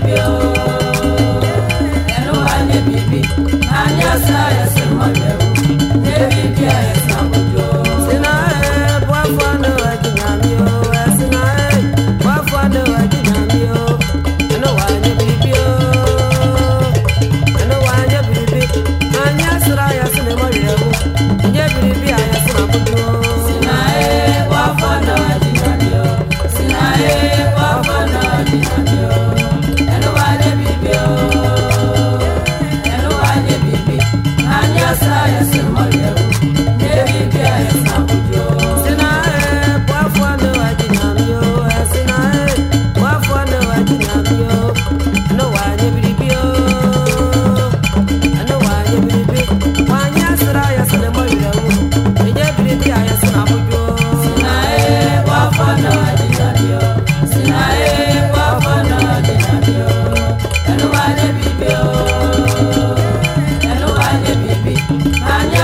campeão.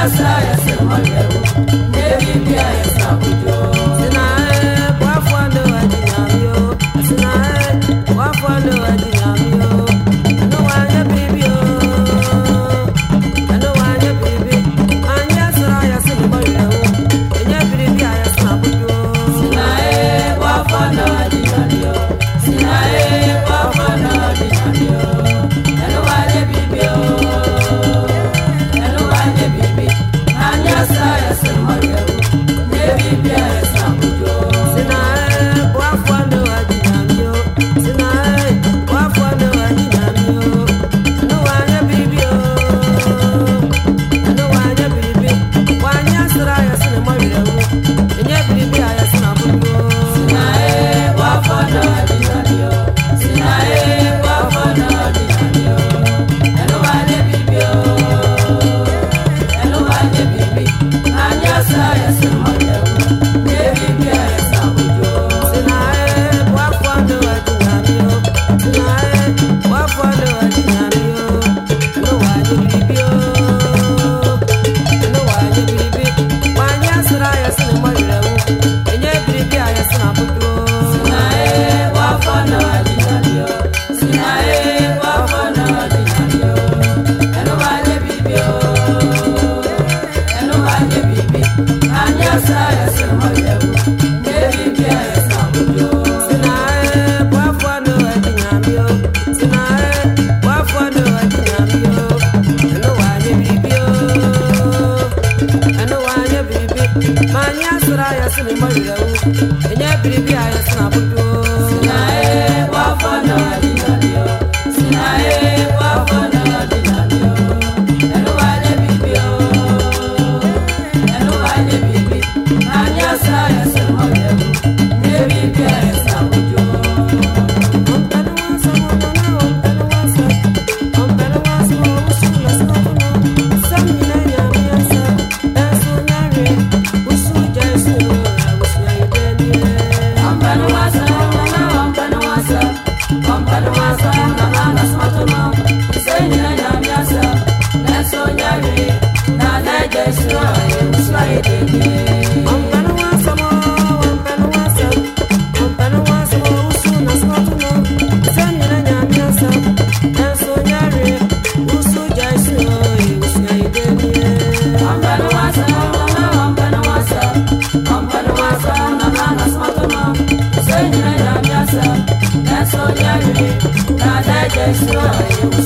Yes, yes. Oh. manya sra ya sini mai yau. Nya biribi ya sina budu wa fa शिवाय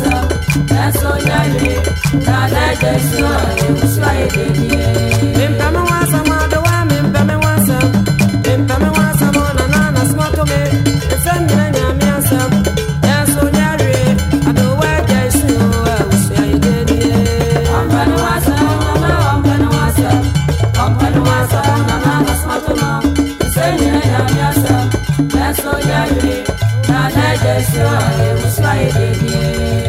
sọ ẹsọ jáde lálẹ́ jẹ̀sí náà mpẹ́ mi wá sọ mọ́ ọdún wá mpẹ́ mi wá sọ mi mpẹ́ mi wá sọ mọ́ nànà nà sọ́mọ́ tó mi ẹsẹ̀ mi náà nyà mí sọ ẹsọ jáde àdó wá jẹ̀sí náà èwùsọ wá sọ mama ọ̀pẹ ni wá sọ ọ̀pẹ ni nà sọ́mọ́ tó mọ́ ẹsẹ̀ mi náà nyà mí sọ ẹsọ jáde lálẹ́.